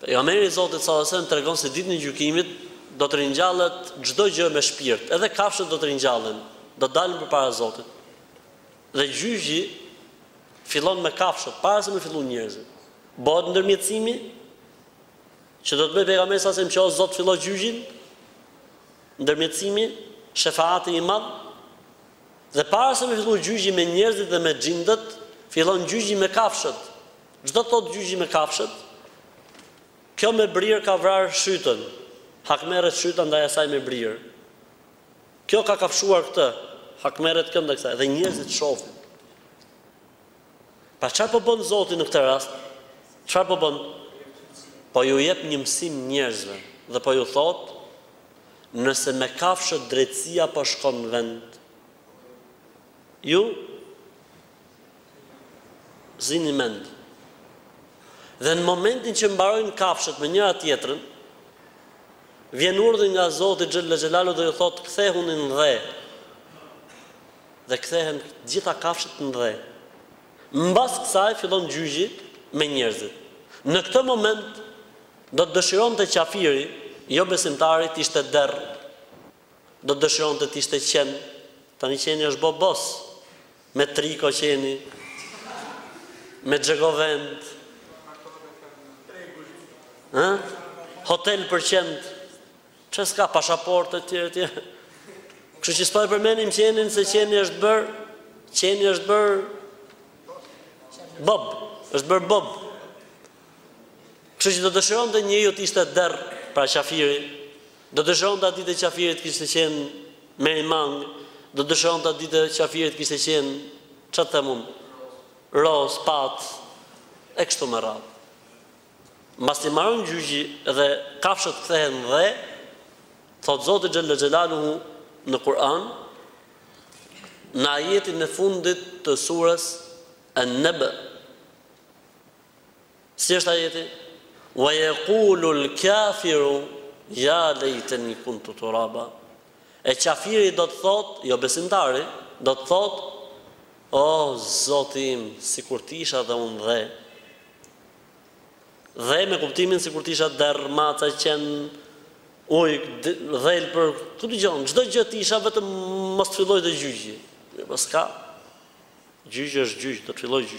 Pejgamberi i Zotit sallallahu alajhi wasallam tregon se ditën e gjykimit do të ringjallet çdo gjë me shpirt, edhe kafshët do të ringjallen, do të dalin përpara Zotit. Dhe gjyqi fillon me kafshët, para se me fillu me njerëzit. Bëhet ndërmjetësimi që do të bëjë pejgamberi sallallahu alajhi wasallam që o Zot fillo gjyqin, ndërmjetësimi, shefaati i madh, Dhe para se me fillu gjyqi me njerëzit dhe me xhindët, fillon gjyqi me kafshët. Ç'do të thotë gjyqi me kafshët? Kjo me brirë ka vrarë shytën. Hakmerret shyta ndaj asaj me brirë. Kjo ka kafshuar këtë. Hakmerret kjo ndaj kësaj. Dhe njerëzit shofin. Pra çfarë po bën Zoti në këtë rast? Çfarë po bën? Po ju jep një mësim njerëzve dhe po ju thotë nëse me kafshët drejtësia po shkon në vend, ju zini mend. Dhe në momentin që mbarojnë kafshët me njëra tjetrën, vjen urdhri nga Zoti xhelle xhelaluhu dhe ju thotë kthehuni në dhe. Dhe kthehen të gjitha kafshët në dhe. Mbas kësaj fillon gjyqi me njerëzit. Në këtë moment do të dëshironte qafiri, jobesimtari të ishte derr. Do të dëshironte të ishte qen. Tani qeni është bo bos. Me triko qeni. Me xhegovendë. Ëh? Hotel për qentë. Ça s'ka pasaportë etj etj. Kështu që s'po e përmendim qenin se qeni është bër, qeni është bër bob, është bër bob. Kështu që do dëshironte njeriu të ishte derr, pra qafiri, do dëshironte atë ditë qafiri t'kishte qenë merimangë, do dëshironte atë ditë qafiri t'kishte qenë çfarë të them unë, rosë, patë, e kështu me radhë. Mbasi mbaron gjyqi dhe kafshët kthehen dhe, thotë Zoti xhelle xhelaluhu në Kur'an, në ajetin e fundit të surës En-Nebe. Si është ajeti? Wa yaqulul kafiru ya lejteni kuntu turaba. E qafiri do të thotë, jobesimtari, do të thotë, Oh, Zoti im, sikur të isha dhe unë dhe. Dhe me kuptimin sikur të isha derr, mace, qen, ujk, dhelpër, a dëgjon, çdo gjë të isha vetëm mos të fillojë gjyqi. Po s'ka. Gjyqi është gjyq, do të fillojë gjyqi.